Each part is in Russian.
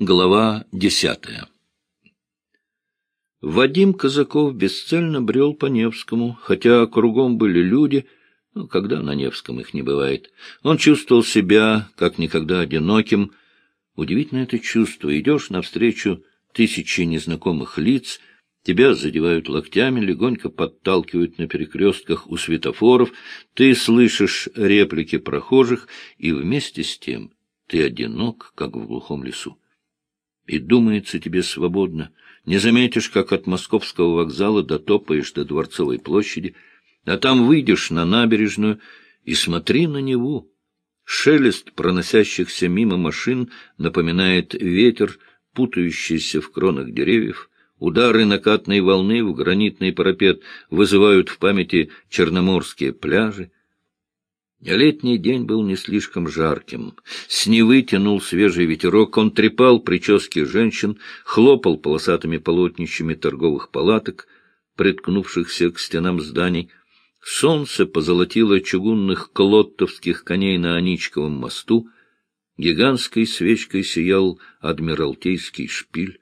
Глава десятая Вадим Казаков бесцельно брел по Невскому, хотя кругом были люди, ну, когда на Невском их не бывает. Он чувствовал себя, как никогда, одиноким. Удивительно это чувство. Идешь навстречу тысячи незнакомых лиц, тебя задевают локтями, легонько подталкивают на перекрестках у светофоров, ты слышишь реплики прохожих, и вместе с тем ты одинок, как в глухом лесу и думается тебе свободно. Не заметишь, как от московского вокзала дотопаешь до Дворцовой площади, а там выйдешь на набережную и смотри на Неву. Шелест проносящихся мимо машин напоминает ветер, путающийся в кронах деревьев. Удары накатной волны в гранитный парапет вызывают в памяти черноморские пляжи. Летний день был не слишком жарким. С Невы тянул свежий ветерок, он трепал прически женщин, хлопал полосатыми полотнищами торговых палаток, приткнувшихся к стенам зданий. Солнце позолотило чугунных клоттовских коней на Аничковом мосту. Гигантской свечкой сиял адмиралтейский шпиль.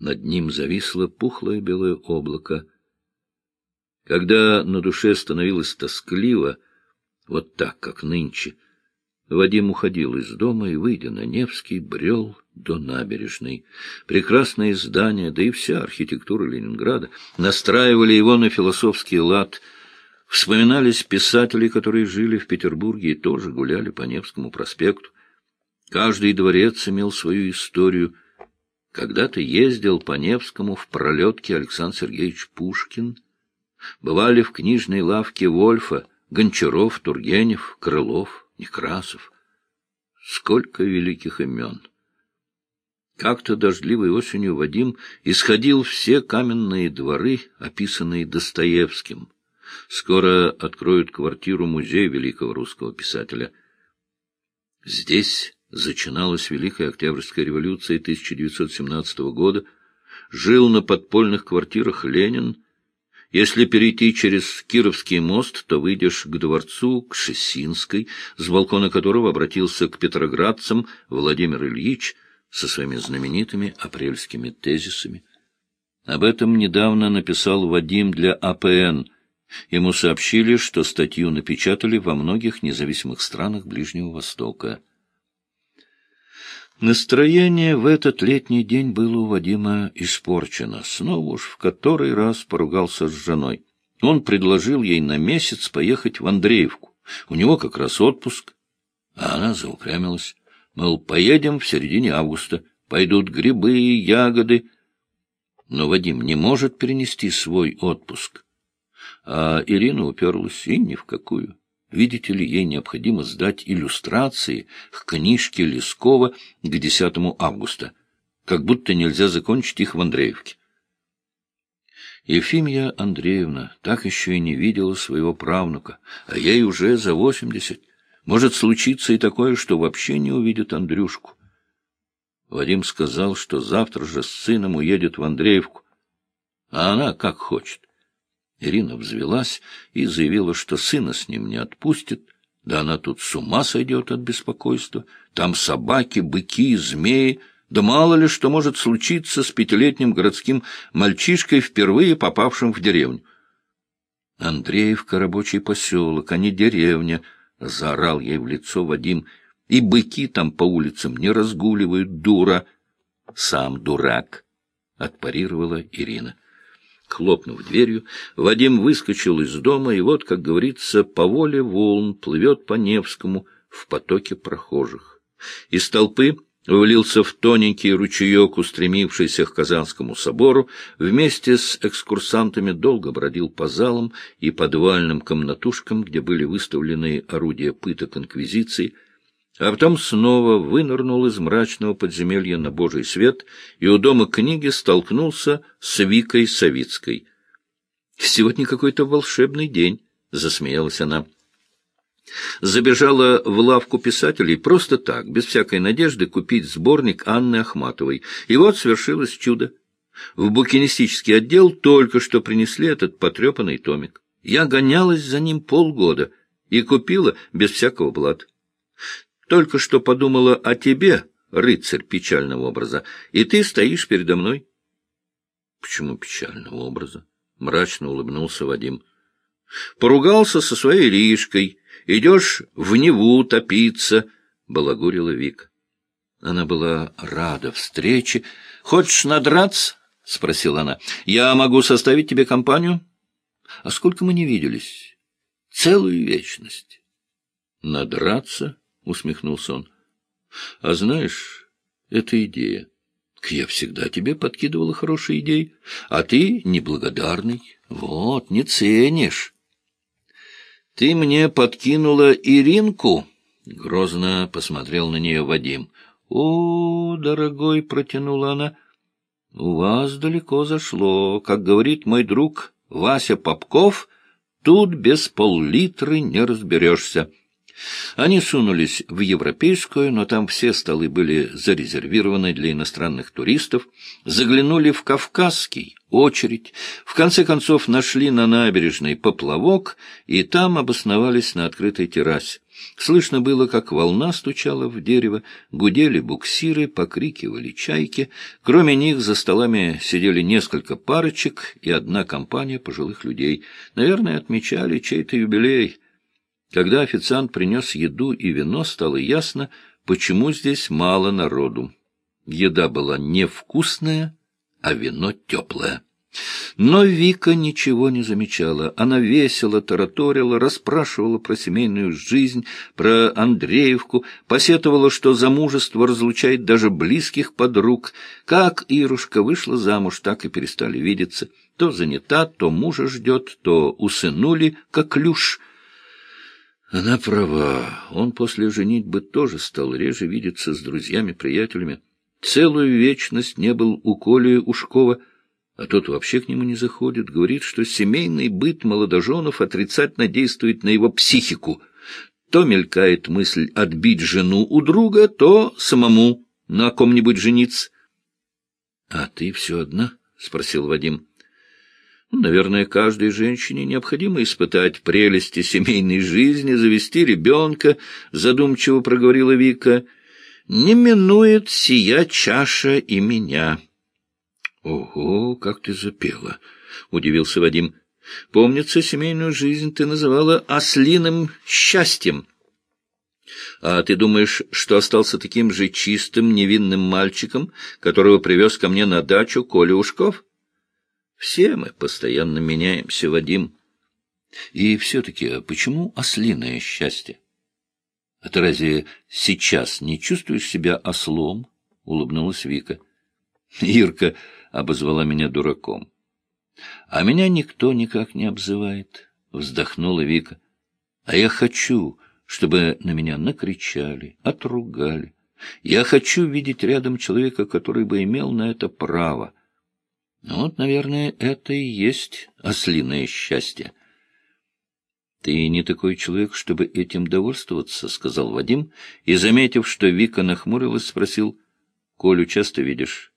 Над ним зависло пухлое белое облако. Когда на душе становилось тоскливо, вот так, как нынче. Вадим уходил из дома и, выйдя на Невский, брел до набережной. Прекрасные здания, да и вся архитектура Ленинграда настраивали его на философский лад. Вспоминались писатели, которые жили в Петербурге и тоже гуляли по Невскому проспекту. Каждый дворец имел свою историю. Когда-то ездил по Невскому в пролетке Александр Сергеевич Пушкин. Бывали в книжной лавке Вольфа, Гончаров, Тургенев, Крылов, Некрасов. Сколько великих имен! Как-то дождливой осенью Вадим исходил все каменные дворы, описанные Достоевским. Скоро откроют квартиру-музей великого русского писателя. Здесь зачиналась Великая Октябрьская революция 1917 года, жил на подпольных квартирах Ленин, если перейти через Кировский мост, то выйдешь к дворцу, к Шесинской, с балкона которого обратился к петроградцам Владимир Ильич со своими знаменитыми апрельскими тезисами. Об этом недавно написал Вадим для АПН. Ему сообщили, что статью напечатали во многих независимых странах Ближнего Востока. Настроение в этот летний день было у Вадима испорчено. Снова уж в который раз поругался с женой. Он предложил ей на месяц поехать в Андреевку. У него как раз отпуск. А она заупрямилась. Мол, поедем в середине августа. Пойдут грибы, ягоды. Но Вадим не может перенести свой отпуск. А Ирина уперлась и ни в какую. Видите ли, ей необходимо сдать иллюстрации к книжке Лескова к 10 августа, как будто нельзя закончить их в Андреевке. Ефимия Андреевна так еще и не видела своего правнука, а ей уже за восемьдесят. Может случиться и такое, что вообще не увидит Андрюшку. Вадим сказал, что завтра же с сыном уедет в Андреевку, а она как хочет. Ирина взвелась и заявила, что сына с ним не отпустит. Да она тут с ума сойдет от беспокойства. Там собаки, быки, змеи. Да мало ли что может случиться с пятилетним городским мальчишкой, впервые попавшим в деревню. Андреевка — рабочий поселок, а не деревня, — заорал ей в лицо Вадим. И быки там по улицам не разгуливают, дура. Сам дурак, — отпарировала Ирина. Хлопнув дверью, Вадим выскочил из дома, и вот, как говорится, по воле волн плывет по Невскому в потоке прохожих. Из толпы влился в тоненький ручеек, устремившийся к Казанскому собору, вместе с экскурсантами долго бродил по залам и подвальным комнатушкам, где были выставлены орудия пыток инквизиции, а потом снова вынырнул из мрачного подземелья на божий свет и у дома книги столкнулся с Викой Савицкой. «Сегодня какой-то волшебный день», — засмеялась она. Забежала в лавку писателей просто так, без всякой надежды, купить сборник Анны Ахматовой. И вот свершилось чудо. В букинистический отдел только что принесли этот потрепанный томик. Я гонялась за ним полгода и купила без всякого блата. Только что подумала о тебе, рыцарь печального образа, и ты стоишь передо мной. — Почему печального образа? — мрачно улыбнулся Вадим. — Поругался со своей Ришкой. Идешь в Неву топиться, — балагурила Вика. Она была рада встрече. — Хочешь надраться? — спросила она. — Я могу составить тебе компанию? — А сколько мы не виделись? — Целую вечность. — Надраться? — усмехнулся он. — А знаешь, это идея. Я всегда тебе подкидывала хорошие идеи, а ты неблагодарный. Вот, не ценишь. — Ты мне подкинула Иринку? — грозно посмотрел на нее Вадим. — О, дорогой, — протянула она, — у вас далеко зашло. Как говорит мой друг Вася Попков, тут без пол-литры не разберешься. Они сунулись в европейскую, но там все столы были зарезервированы для иностранных туристов, заглянули в кавказский, очередь, в конце концов нашли на набережной поплавок и там обосновались на открытой террасе. Слышно было, как волна стучала в дерево, гудели буксиры, покрикивали чайки. Кроме них за столами сидели несколько парочек и одна компания пожилых людей. Наверное, отмечали чей-то юбилей. Когда официант принес еду и вино, стало ясно, почему здесь мало народу. Еда была невкусная, а вино теплое. Но Вика ничего не замечала. Она весело тараторила, расспрашивала про семейную жизнь, про Андреевку, посетовала, что замужество разлучает даже близких подруг. Как Ирушка вышла замуж, так и перестали видеться. То занята, то мужа ждет, то усынули, как люш — она права. Он после женитьбы тоже стал реже видеться с друзьями-приятелями. Целую вечность не был у Коли Ушкова, а тот вообще к нему не заходит. Говорит, что семейный быт молодоженов отрицательно действует на его психику. То мелькает мысль отбить жену у друга, то самому на ком-нибудь жениться. — А ты все одна? — спросил Вадим. Наверное, каждой женщине необходимо испытать прелести семейной жизни, завести ребенка, — задумчиво проговорила Вика. Не минует сия чаша и меня. — Ого, как ты запела! — удивился Вадим. — Помнится, семейную жизнь ты называла ослиным счастьем. — А ты думаешь, что остался таким же чистым, невинным мальчиком, которого привез ко мне на дачу Коля Ушков? — все мы постоянно меняемся, Вадим. И все-таки а почему ослиное счастье? А ты разве сейчас не чувствуешь себя ослом? — улыбнулась Вика. Ирка обозвала меня дураком. — А меня никто никак не обзывает, — вздохнула Вика. — А я хочу, чтобы на меня накричали, отругали. Я хочу видеть рядом человека, который бы имел на это право. — вот, наверное, это и есть ослиное счастье. — Ты не такой человек, чтобы этим довольствоваться, — сказал Вадим, и, заметив, что Вика нахмурилась, спросил, — Колю часто видишь?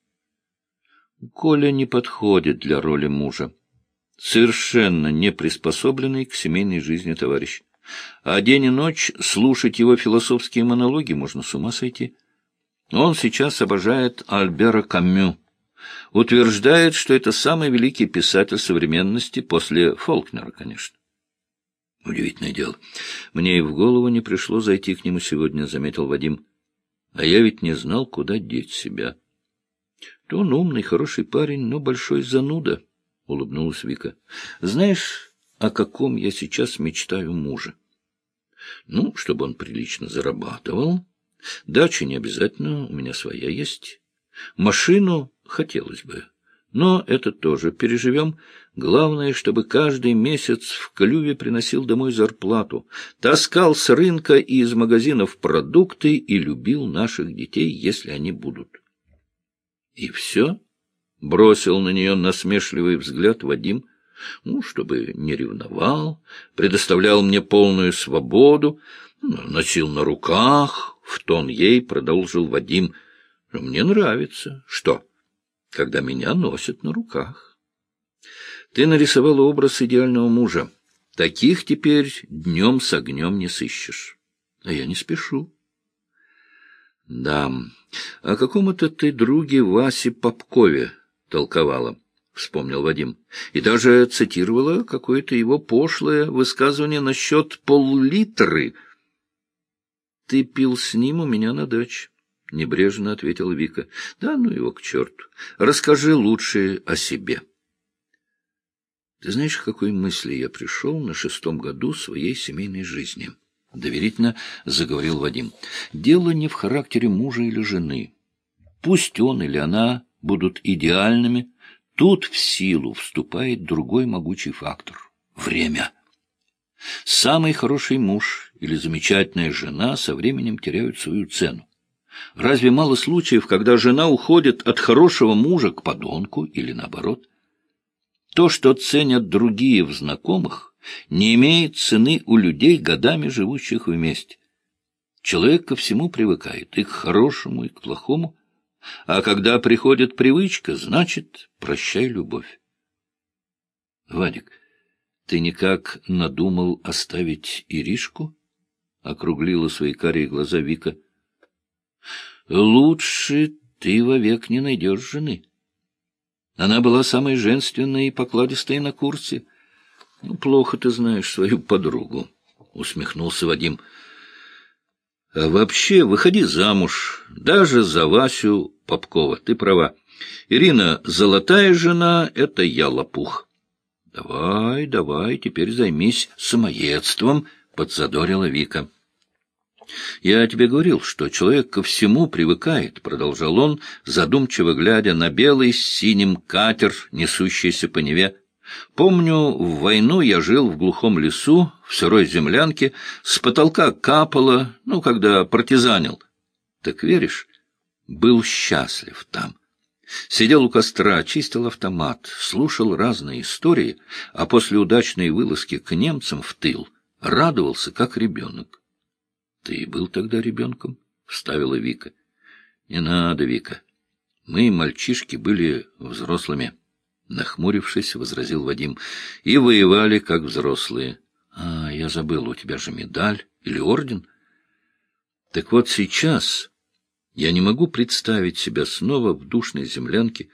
— Коля не подходит для роли мужа. Совершенно не приспособленный к семейной жизни товарищ. А день и ночь слушать его философские монологи можно с ума сойти. Он сейчас обожает Альбера Камю утверждает, что это самый великий писатель современности после Фолкнера, конечно. Удивительное дело. Мне и в голову не пришло зайти к нему сегодня, — заметил Вадим. А я ведь не знал, куда деть себя. То он умный, хороший парень, но большой зануда, — улыбнулась Вика. Знаешь, о каком я сейчас мечтаю муже? Ну, чтобы он прилично зарабатывал. Дача не обязательно, у меня своя есть. Машину хотелось бы. Но это тоже переживем. Главное, чтобы каждый месяц в клюве приносил домой зарплату, таскал с рынка и из магазинов продукты и любил наших детей, если они будут. И все? Бросил на нее насмешливый взгляд Вадим. Ну, чтобы не ревновал, предоставлял мне полную свободу, носил на руках, в тон ей продолжил Вадим — мне нравится. Что? Когда меня носят на руках. Ты нарисовала образ идеального мужа. Таких теперь днем с огнем не сыщешь. А я не спешу. Да, о каком-то ты друге Васе Попкове толковала, — вспомнил Вадим, — и даже цитировала какое-то его пошлое высказывание насчет пол-литры. — Ты пил с ним у меня на даче, — небрежно ответила Вика. — Да ну его к черту. Расскажи лучше о себе. Ты знаешь, к какой мысли я пришел на шестом году своей семейной жизни? —— доверительно заговорил Вадим. — Дело не в характере мужа или жены. Пусть он или она будут идеальными, тут в силу вступает другой могучий фактор — время. Самый хороший муж или замечательная жена со временем теряют свою цену. Разве мало случаев, когда жена уходит от хорошего мужа к подонку или наоборот? То, что ценят другие в знакомых, не имеет цены у людей, годами живущих вместе. Человек ко всему привыкает, и к хорошему, и к плохому. А когда приходит привычка, значит, прощай любовь. Вадик, ты никак надумал оставить Иришку? Округлила свои карие глаза Вика. Лучше ты вовек не найдешь жены. Она была самой женственной и покладистой на курсе —— Ну, плохо ты знаешь свою подругу, — усмехнулся Вадим. — А вообще, выходи замуж, даже за Васю Попкова. Ты права. Ирина — золотая жена, это я лопух. — Давай, давай, теперь займись самоедством, — подзадорила Вика. — Я тебе говорил, что человек ко всему привыкает, — продолжал он, задумчиво глядя на белый с синим катер, несущийся по Неве. Помню, в войну я жил в глухом лесу, в сырой землянке, с потолка капало, ну, когда партизанил. Так веришь, был счастлив там. Сидел у костра, чистил автомат, слушал разные истории, а после удачной вылазки к немцам в тыл радовался, как ребенок. — Ты был тогда ребенком? — вставила Вика. — Не надо, Вика. Мы, мальчишки, были взрослыми. — нахмурившись, возразил Вадим, — и воевали, как взрослые. — А, я забыл, у тебя же медаль или орден? — Так вот сейчас я не могу представить себя снова в душной землянке,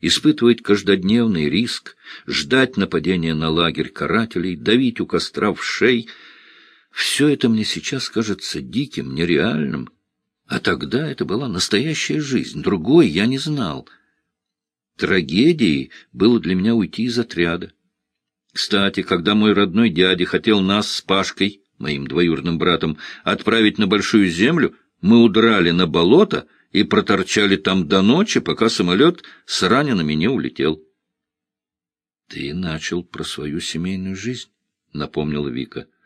испытывать каждодневный риск, ждать нападения на лагерь карателей, давить у костра в шей. Все это мне сейчас кажется диким, нереальным. А тогда это была настоящая жизнь, другой я не знал — Трагедией было для меня уйти из отряда. Кстати, когда мой родной дядя хотел нас с Пашкой, моим двоюродным братом, отправить на Большую Землю, мы удрали на болото и проторчали там до ночи, пока самолет с ранеными не улетел. — Ты начал про свою семейную жизнь, — напомнила Вика. —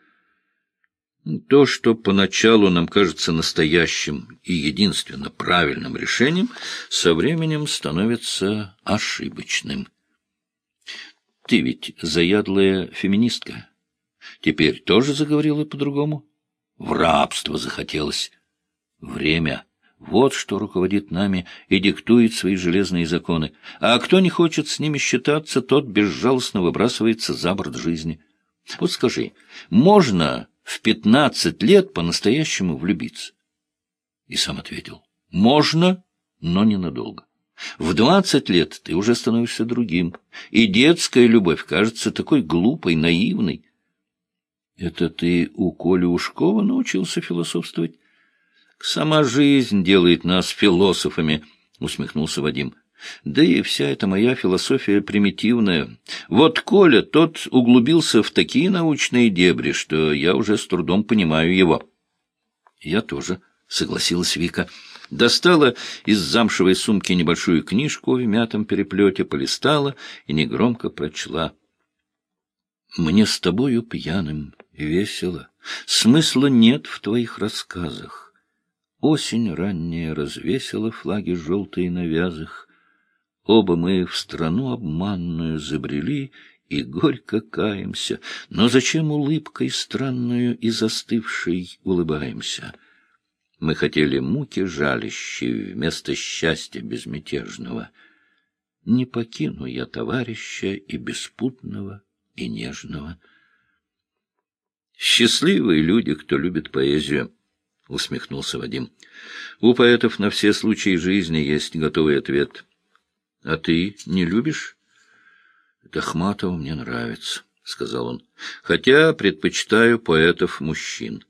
то, что поначалу нам кажется настоящим и единственно правильным решением, со временем становится ошибочным. Ты ведь заядлая феминистка. Теперь тоже заговорила по-другому? В рабство захотелось. Время — вот что руководит нами и диктует свои железные законы. А кто не хочет с ними считаться, тот безжалостно выбрасывается за борт жизни. Вот скажи, можно в пятнадцать лет по-настоящему влюбиться? И сам ответил, можно, но ненадолго. В двадцать лет ты уже становишься другим, и детская любовь кажется такой глупой, наивной. Это ты у Коли Ушкова научился философствовать? Сама жизнь делает нас философами, усмехнулся Вадим. Да и вся эта моя философия примитивная. Вот Коля, тот углубился в такие научные дебри, что я уже с трудом понимаю его. Я тоже, — согласилась Вика. Достала из замшевой сумки небольшую книжку в мятом переплете, полистала и негромко прочла. «Мне с тобою пьяным весело. Смысла нет в твоих рассказах. Осень ранняя развесила флаги желтые на вязах. Оба мы в страну обманную забрели и горько каемся, но зачем улыбкой странную и застывшей улыбаемся? Мы хотели муки жалящие вместо счастья безмятежного. Не покину я товарища и беспутного, и нежного. Счастливые люди, кто любит поэзию. усмехнулся Вадим. У поэтов на все случаи жизни есть готовый ответ. — А ты не любишь? — Это мне нравится, — сказал он, — хотя предпочитаю поэтов-мужчин.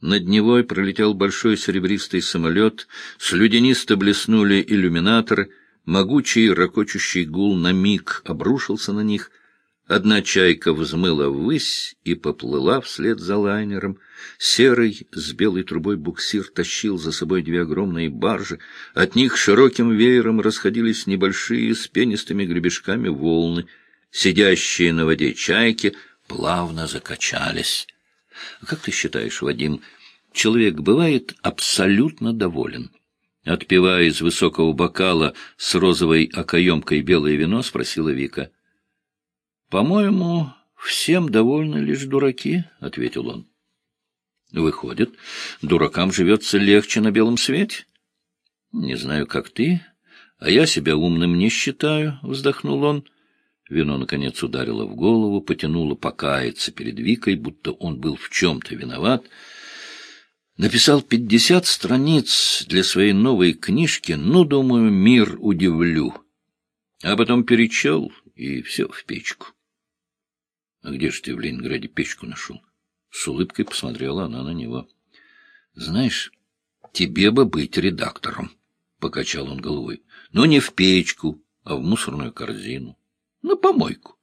Над Невой пролетел большой серебристый самолет, слюдянисто блеснули иллюминаторы, могучий ракочущий гул на миг обрушился на них — Одна чайка взмыла ввысь и поплыла вслед за лайнером. Серый с белой трубой буксир тащил за собой две огромные баржи. От них широким веером расходились небольшие с пенистыми гребешками волны. Сидящие на воде чайки плавно закачались. Как ты считаешь, Вадим, человек бывает абсолютно доволен? Отпивая из высокого бокала с розовой окоемкой белое вино, спросила Вика — по-моему, всем довольны лишь дураки, — ответил он. Выходит, дуракам живется легче на белом свете? Не знаю, как ты, а я себя умным не считаю, — вздохнул он. Вино, наконец, ударило в голову, потянуло покаяться перед Викой, будто он был в чем-то виноват. Написал пятьдесят страниц для своей новой книжки, ну, думаю, мир удивлю. А потом перечел, и все в печку. — где же ты в Ленинграде печку нашел? С улыбкой посмотрела она на него. — Знаешь, тебе бы быть редактором, — покачал он головой. — Но не в печку, а в мусорную корзину. На помойку.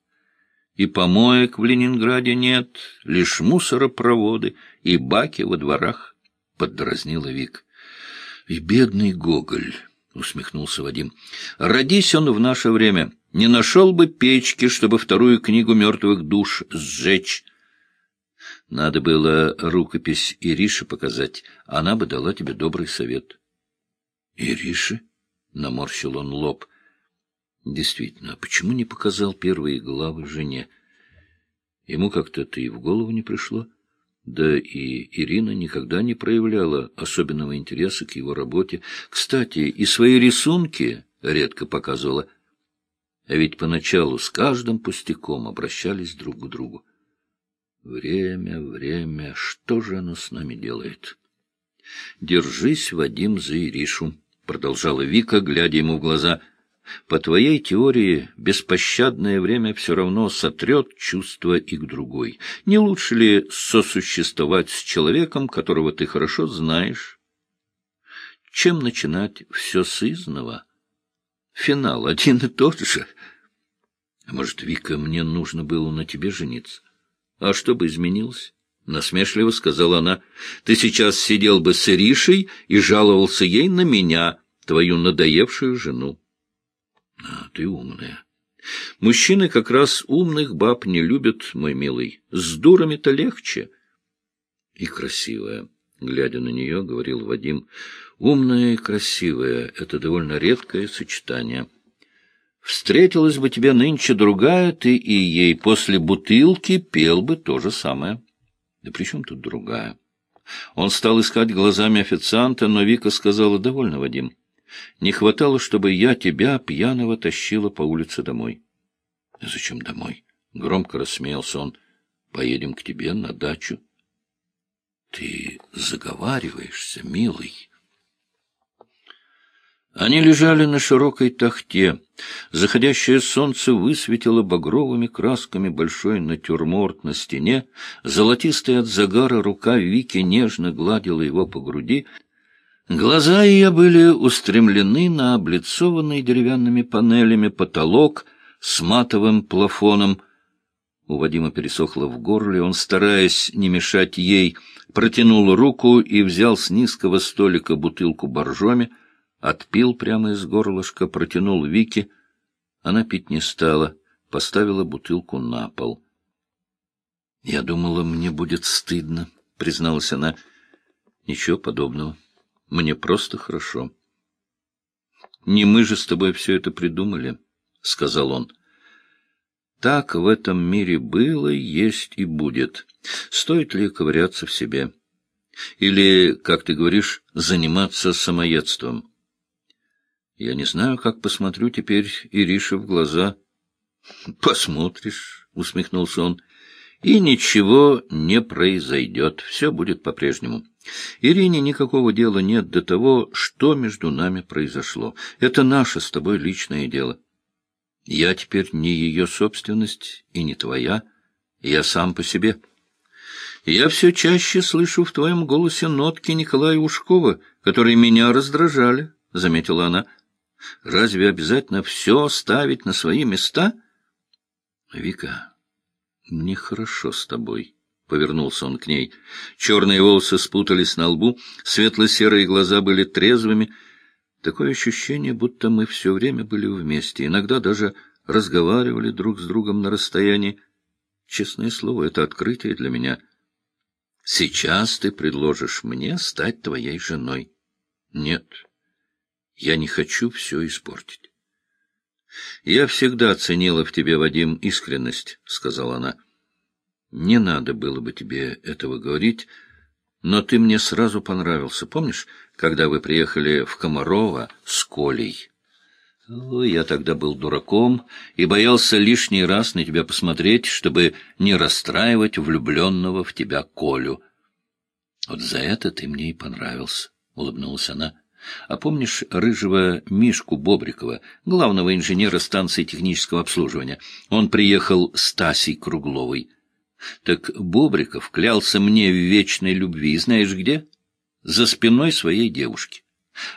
И помоек в Ленинграде нет, лишь мусоропроводы и баки во дворах, — поддразнила Вик. — И бедный Гоголь, — усмехнулся Вадим. — Родись он в наше время, не нашел бы печки, чтобы вторую книгу мертвых душ сжечь. Надо было рукопись Ирише показать, она бы дала тебе добрый совет. — Ирише? — наморщил он лоб. — Действительно, а почему не показал первые главы жене? Ему как-то это и в голову не пришло. Да и Ирина никогда не проявляла особенного интереса к его работе. Кстати, и свои рисунки редко показывала — а ведь поначалу с каждым пустяком обращались друг к другу. Время, время, что же оно с нами делает? Держись, Вадим, за Иришу, — продолжала Вика, глядя ему в глаза. По твоей теории, беспощадное время все равно сотрет чувства и к другой. Не лучше ли сосуществовать с человеком, которого ты хорошо знаешь? Чем начинать все с изного? Финал один и тот же — может, Вика, мне нужно было на тебе жениться? А что бы изменилось? Насмешливо сказала она. Ты сейчас сидел бы с Иришей и жаловался ей на меня, твою надоевшую жену. А, ты умная. Мужчины как раз умных баб не любят, мой милый. С дурами-то легче. И красивая, глядя на нее, говорил Вадим. Умная и красивая — это довольно редкое сочетание. Встретилась бы тебе нынче другая, ты и ей после бутылки пел бы то же самое. Да при чем тут другая? Он стал искать глазами официанта, но Вика сказала, довольно, Вадим. Не хватало, чтобы я тебя, пьяного, тащила по улице домой. — Зачем домой? — громко рассмеялся он. — Поедем к тебе на дачу. — Ты заговариваешься, милый. Они лежали на широкой тахте. Заходящее солнце высветило багровыми красками большой натюрморт на стене. Золотистая от загара рука Вики нежно гладила его по груди. Глаза ее были устремлены на облицованный деревянными панелями потолок с матовым плафоном. У Вадима пересохло в горле, он, стараясь не мешать ей, протянул руку и взял с низкого столика бутылку боржоми, Отпил прямо из горлышка, протянул Вики. Она пить не стала, поставила бутылку на пол. — Я думала, мне будет стыдно, — призналась она. — Ничего подобного. Мне просто хорошо. — Не мы же с тобой все это придумали, — сказал он. — Так в этом мире было, есть и будет. Стоит ли ковыряться в себе? Или, как ты говоришь, заниматься самоедством? Я не знаю, как посмотрю теперь Ирише в глаза. — Посмотришь, — усмехнулся он, — и ничего не произойдет, все будет по-прежнему. Ирине никакого дела нет до того, что между нами произошло. Это наше с тобой личное дело. Я теперь не ее собственность и не твоя. Я сам по себе. Я все чаще слышу в твоем голосе нотки Николая Ушкова, которые меня раздражали, — заметила она. Разве обязательно все ставить на свои места? Вика, нехорошо с тобой. Повернулся он к ней. Черные волосы спутались на лбу, светло-серые глаза были трезвыми. Такое ощущение, будто мы все время были вместе, иногда даже разговаривали друг с другом на расстоянии. Честное слово, это открытие для меня. Сейчас ты предложишь мне стать твоей женой. Нет, я не хочу все испортить. Я всегда ценила в тебе, Вадим, искренность, — сказала она. Не надо было бы тебе этого говорить, но ты мне сразу понравился. Помнишь, когда вы приехали в Комарова с Колей? О, я тогда был дураком и боялся лишний раз на тебя посмотреть, чтобы не расстраивать влюбленного в тебя Колю. Вот за это ты мне и понравился, — улыбнулась она. А помнишь рыжего Мишку Бобрикова, главного инженера станции технического обслуживания? Он приехал с Тасей Кругловой. Так Бобриков клялся мне в вечной любви, знаешь где? За спиной своей девушки.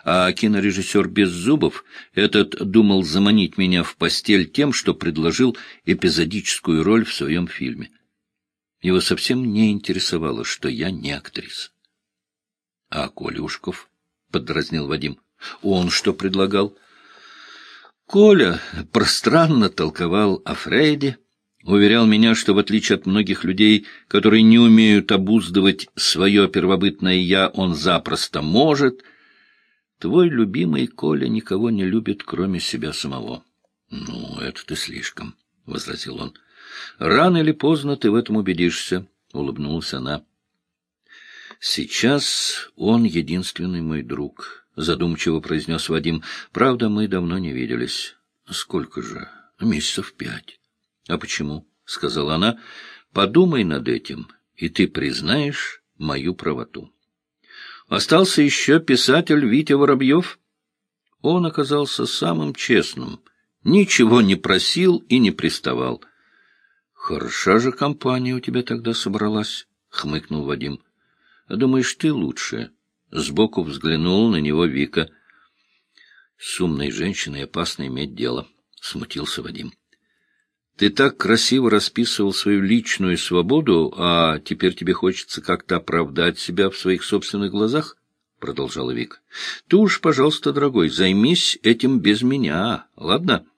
А кинорежиссер Беззубов этот думал заманить меня в постель тем, что предложил эпизодическую роль в своем фильме. Его совсем не интересовало, что я не актриса. — А Колюшков? — подразнил Вадим. — Он что предлагал? Коля пространно толковал о Фрейде, уверял меня, что в отличие от многих людей, которые не умеют обуздывать свое первобытное «я», он запросто может. Твой любимый Коля никого не любит, кроме себя самого. — Ну, это ты слишком, — возразил он. — Рано или поздно ты в этом убедишься, — улыбнулась она. — Сейчас он единственный мой друг, — задумчиво произнес Вадим. — Правда, мы давно не виделись. — Сколько же? Месяцев пять. — А почему? — сказала она. — Подумай над этим, и ты признаешь мою правоту. Остался еще писатель Витя Воробьев. Он оказался самым честным, ничего не просил и не приставал. — Хороша же компания у тебя тогда собралась, — хмыкнул Вадим. — Думаешь, ты лучше? Сбоку взглянул на него Вика. — С умной женщиной опасно иметь дело, — смутился Вадим. — ты так красиво расписывал свою личную свободу, а теперь тебе хочется как-то оправдать себя в своих собственных глазах? — продолжала Вика. — Ты уж, пожалуйста, дорогой, займись этим без меня, ладно? —